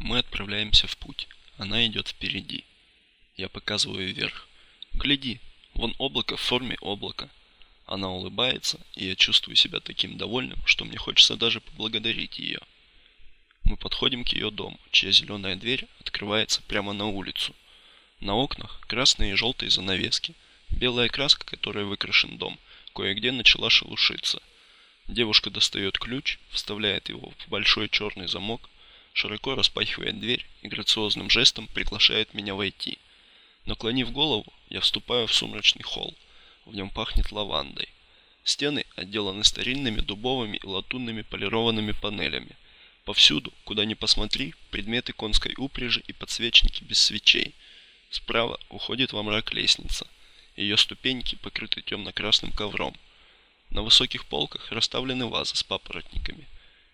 Мы отправляемся в путь. Она идет впереди. Я показываю вверх. Гляди, вон облако в форме облака. Она улыбается, и я чувствую себя таким довольным, что мне хочется даже поблагодарить ее. Мы подходим к ее дому, чья зеленая дверь открывается прямо на улицу. На окнах красные и желтые занавески, белая краска, которой выкрашен дом, кое-где начала шелушиться. Девушка достает ключ, вставляет его в большой черный замок, широко распахивает дверь и грациозным жестом приглашает меня войти. Наклонив голову, я вступаю в сумрачный холл. В нем пахнет лавандой. Стены отделаны старинными дубовыми и латунными полированными панелями. Повсюду, куда ни посмотри, предметы конской упряжи и подсвечники без свечей. Справа уходит во мрак лестница. Ее ступеньки покрыты темно-красным ковром. На высоких полках расставлены вазы с папоротниками.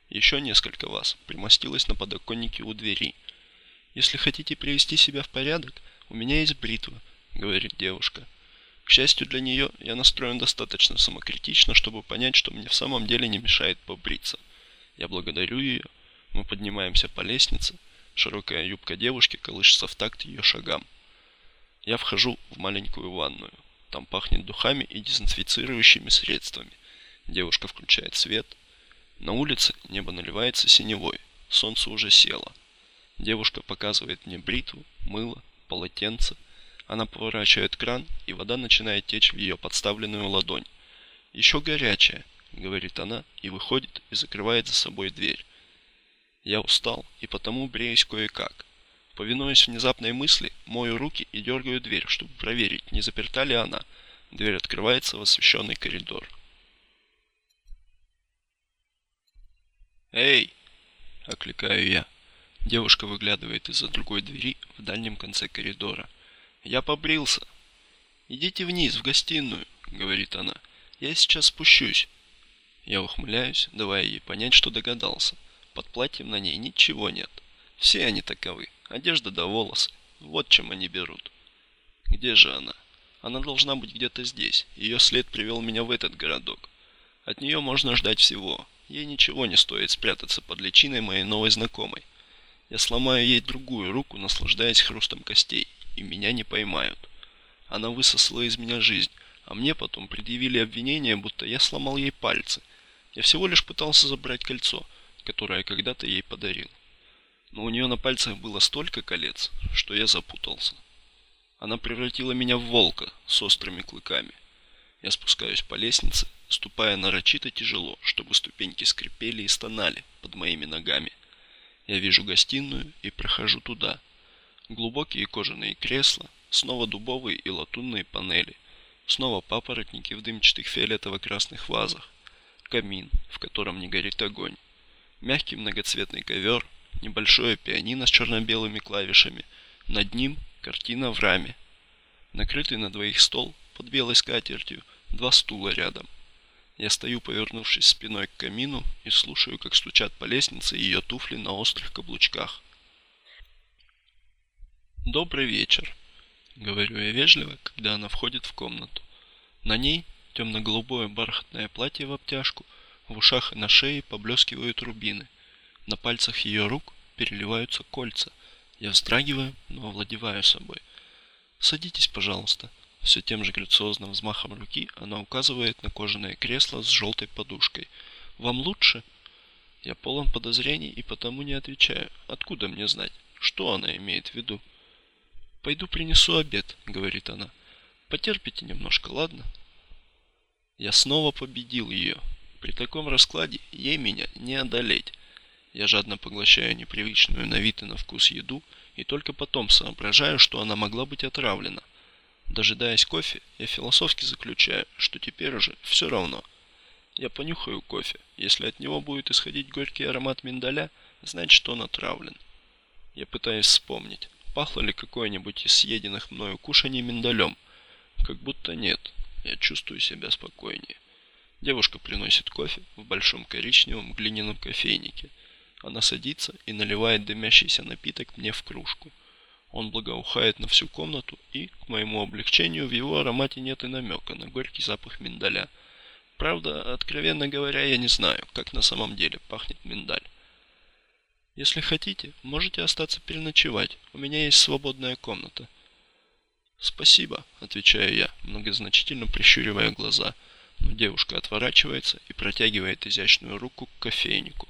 Еще несколько ваз примостилось на подоконнике у двери. «Если хотите привести себя в порядок, у меня есть бритва», — говорит девушка. К счастью для нее, я настроен достаточно самокритично, чтобы понять, что мне в самом деле не мешает побриться. Я благодарю ее. Мы поднимаемся по лестнице. Широкая юбка девушки колышется в такт ее шагам. Я вхожу в маленькую ванную. Там пахнет духами и дезинфицирующими средствами. Девушка включает свет. На улице небо наливается синевой. Солнце уже село. Девушка показывает мне бритву, мыло, полотенце, она поворачивает кран, и вода начинает течь в ее подставленную ладонь. «Еще горячая», — говорит она, и выходит и закрывает за собой дверь. Я устал, и потому бреюсь кое-как. Повинуясь внезапной мысли, мою руки и дергаю дверь, чтобы проверить, не заперта ли она. Дверь открывается в освещенный коридор. «Эй!» — окликаю я. Девушка выглядывает из-за другой двери в дальнем конце коридора. Я побрился. Идите вниз, в гостиную, говорит она. Я сейчас спущусь. Я ухмыляюсь, давая ей понять, что догадался. Под платьем на ней ничего нет. Все они таковы. Одежда да волосы. Вот чем они берут. Где же она? Она должна быть где-то здесь. Ее след привел меня в этот городок. От нее можно ждать всего. Ей ничего не стоит спрятаться под личиной моей новой знакомой. Я сломаю ей другую руку, наслаждаясь хрустом костей и меня не поймают. Она высосала из меня жизнь, а мне потом предъявили обвинение, будто я сломал ей пальцы. Я всего лишь пытался забрать кольцо, которое когда-то ей подарил. Но у нее на пальцах было столько колец, что я запутался. Она превратила меня в волка с острыми клыками. Я спускаюсь по лестнице, ступая нарочито тяжело, чтобы ступеньки скрипели и стонали под моими ногами. Я вижу гостиную и прохожу туда – Глубокие кожаные кресла, снова дубовые и латунные панели, снова папоротники в дымчатых фиолетово-красных вазах, камин, в котором не горит огонь, мягкий многоцветный ковер, небольшое пианино с черно-белыми клавишами, над ним картина в раме. Накрытый на двоих стол под белой скатертью, два стула рядом. Я стою, повернувшись спиной к камину, и слушаю, как стучат по лестнице ее туфли на острых каблучках. «Добрый вечер», — говорю я вежливо, когда она входит в комнату. На ней темно-голубое бархатное платье в обтяжку, в ушах и на шее поблескивают рубины. На пальцах ее рук переливаются кольца. Я вздрагиваю, но овладеваю собой. «Садитесь, пожалуйста». Все тем же грациозным взмахом руки она указывает на кожаное кресло с желтой подушкой. «Вам лучше?» Я полон подозрений и потому не отвечаю. Откуда мне знать, что она имеет в виду? «Пойду принесу обед», — говорит она. «Потерпите немножко, ладно?» Я снова победил ее. При таком раскладе ей меня не одолеть. Я жадно поглощаю непривычную на вид и на вкус еду и только потом соображаю, что она могла быть отравлена. Дожидаясь кофе, я философски заключаю, что теперь уже все равно. Я понюхаю кофе. Если от него будет исходить горький аромат миндаля, значит он отравлен. Я пытаюсь вспомнить, пахло ли какое-нибудь из съеденных мною кушаний миндалем. Как будто нет. Я чувствую себя спокойнее. Девушка приносит кофе в большом коричневом глиняном кофейнике. Она садится и наливает дымящийся напиток мне в кружку. Он благоухает на всю комнату, и, к моему облегчению, в его аромате нет и намека на горький запах миндаля. Правда, откровенно говоря, я не знаю, как на самом деле пахнет миндаль. Если хотите, можете остаться переночевать. У меня есть свободная комната. Спасибо, отвечаю я, многозначительно прищуривая глаза. Но девушка отворачивается и протягивает изящную руку к кофейнику.